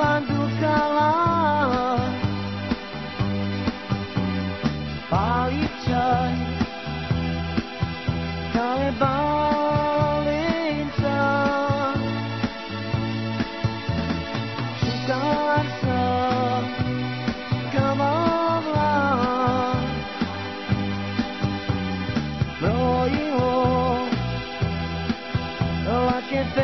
mandukalah Palicay Kale balinsa Sukalan sa kamamlan Royo la que penelang Ike